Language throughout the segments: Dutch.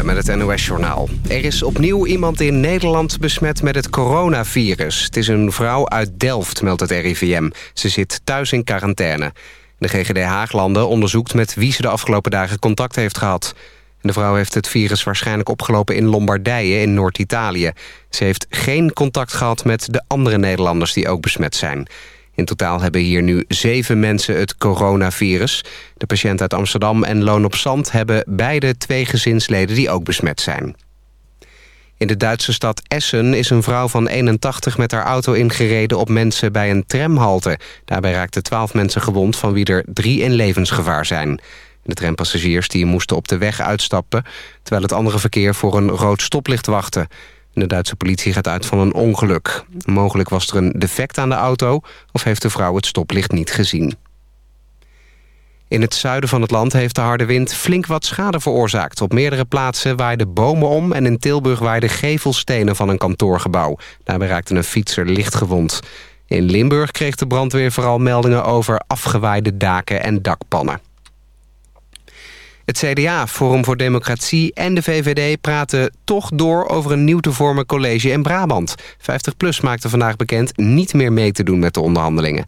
Met het NOS-journaal. Er is opnieuw iemand in Nederland besmet met het coronavirus. Het is een vrouw uit Delft, meldt het RIVM. Ze zit thuis in quarantaine. De GGD Haaglanden onderzoekt met wie ze de afgelopen dagen contact heeft gehad. De vrouw heeft het virus waarschijnlijk opgelopen in Lombardije in Noord-Italië. Ze heeft geen contact gehad met de andere Nederlanders die ook besmet zijn. In totaal hebben hier nu zeven mensen het coronavirus. De patiënt uit Amsterdam en Loon op Zand hebben beide twee gezinsleden die ook besmet zijn. In de Duitse stad Essen is een vrouw van 81 met haar auto ingereden op mensen bij een tramhalte. Daarbij raakten 12 mensen gewond, van wie er drie in levensgevaar zijn. De trampassagiers die moesten op de weg uitstappen... terwijl het andere verkeer voor een rood stoplicht wachtte. De Duitse politie gaat uit van een ongeluk. Mogelijk was er een defect aan de auto... of heeft de vrouw het stoplicht niet gezien. In het zuiden van het land heeft de harde wind flink wat schade veroorzaakt. Op meerdere plaatsen waaiden bomen om... en in Tilburg waaiden gevelstenen van een kantoorgebouw. Daarbij raakte een fietser licht gewond. In Limburg kreeg de brandweer vooral meldingen over afgewaaide daken en dakpannen. Het CDA, Forum voor Democratie en de VVD praten toch door over een nieuw te vormen college in Brabant. 50PLUS maakte vandaag bekend niet meer mee te doen met de onderhandelingen.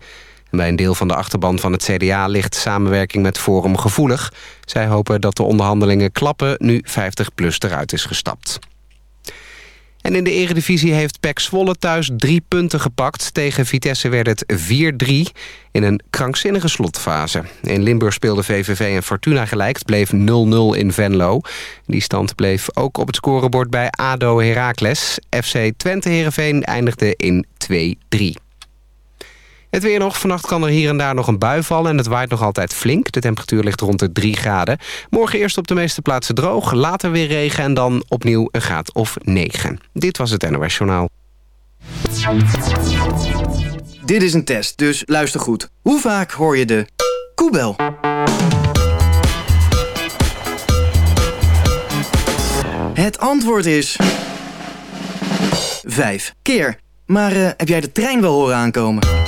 En bij een deel van de achterban van het CDA ligt samenwerking met Forum gevoelig. Zij hopen dat de onderhandelingen klappen nu 50PLUS eruit is gestapt. En in de eredivisie heeft PEC Zwolle thuis drie punten gepakt. Tegen Vitesse werd het 4-3 in een krankzinnige slotfase. In Limburg speelde VVV en Fortuna gelijk. Bleef 0-0 in Venlo. Die stand bleef ook op het scorebord bij ADO Heracles. FC Twente Heerenveen eindigde in 2-3. Het weer nog. Vannacht kan er hier en daar nog een bui vallen... en het waait nog altijd flink. De temperatuur ligt rond de 3 graden. Morgen eerst op de meeste plaatsen droog, later weer regen... en dan opnieuw een graad of 9. Dit was het NOS Journaal. Dit is een test, dus luister goed. Hoe vaak hoor je de koebel? Het antwoord is... Vijf keer. Maar uh, heb jij de trein wel horen aankomen?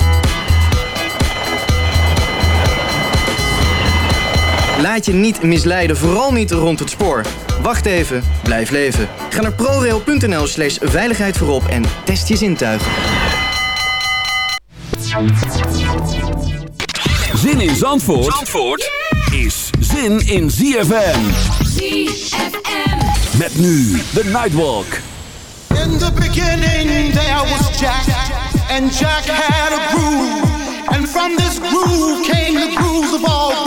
Laat je niet misleiden, vooral niet rond het spoor. Wacht even, blijf leven. Ga naar prorail.nl slash veiligheid voorop en test je zintuigen. Zin in Zandvoort, Zandvoort is zin in ZFM. ZFM. Met nu de Nightwalk. In the beginning there was Jack. And Jack had a groove. And from this groove came the grooves of all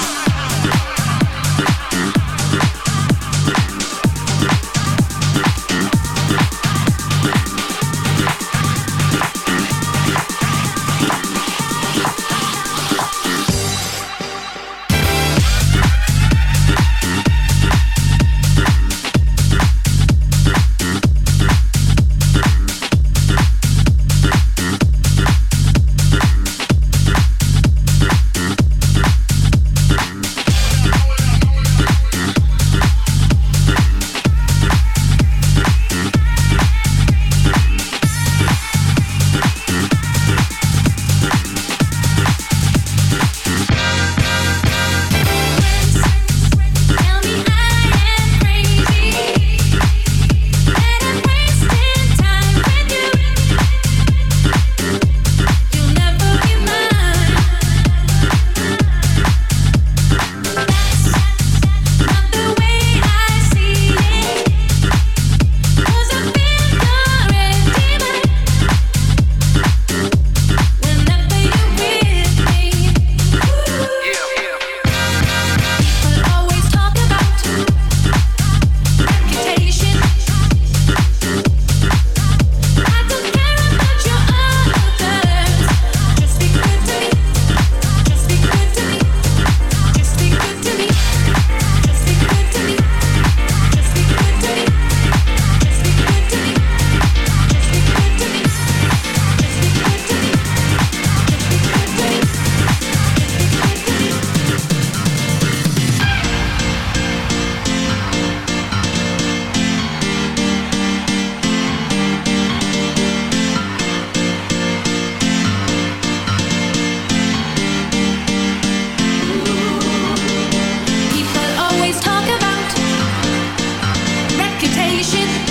patient.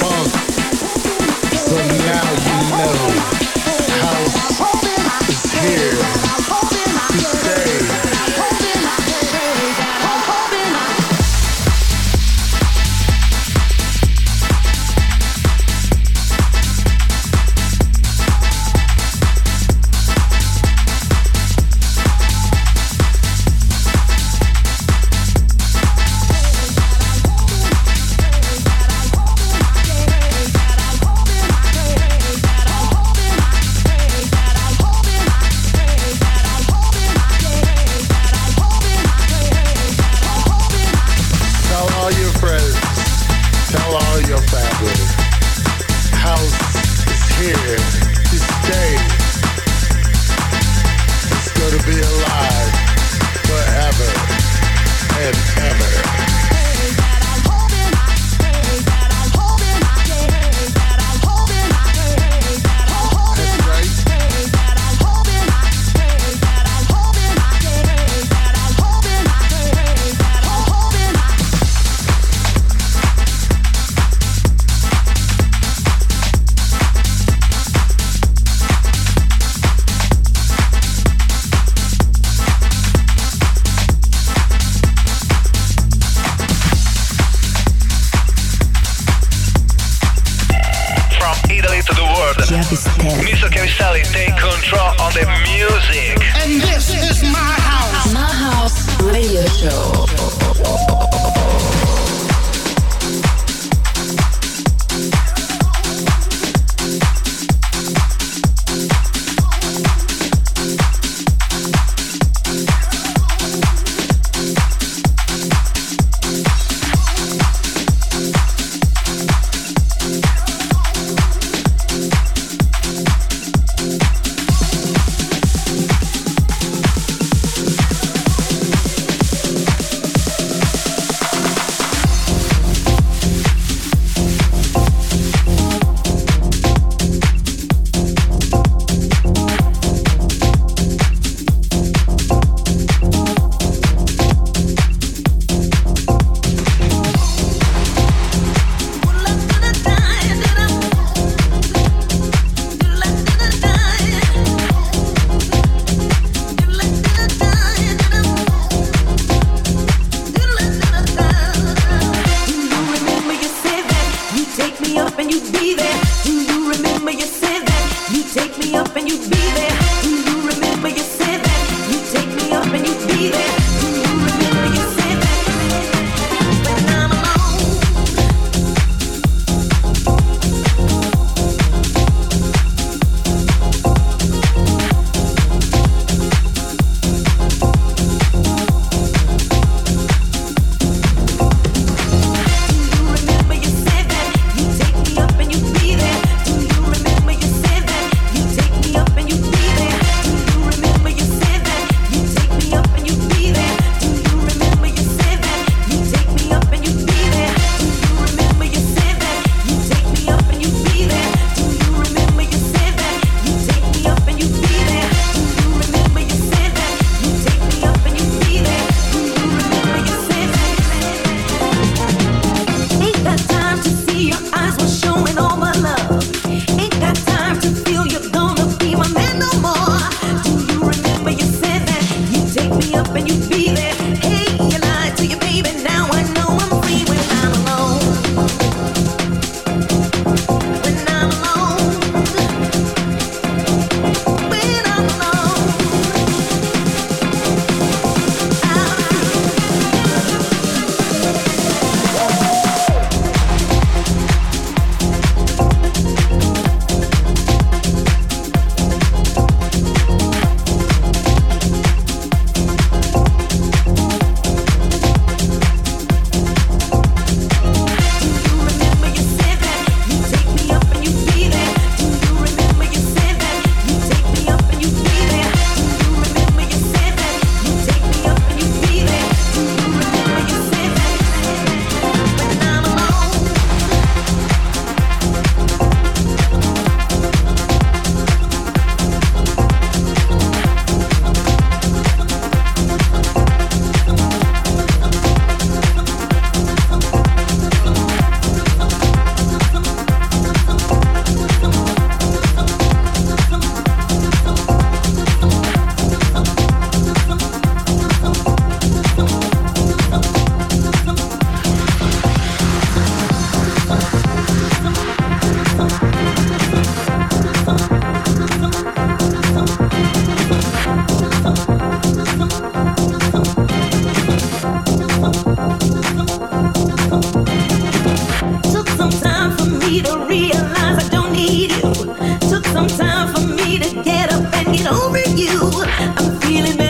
Funk. So now you know I'm feeling better.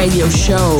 Radio Show.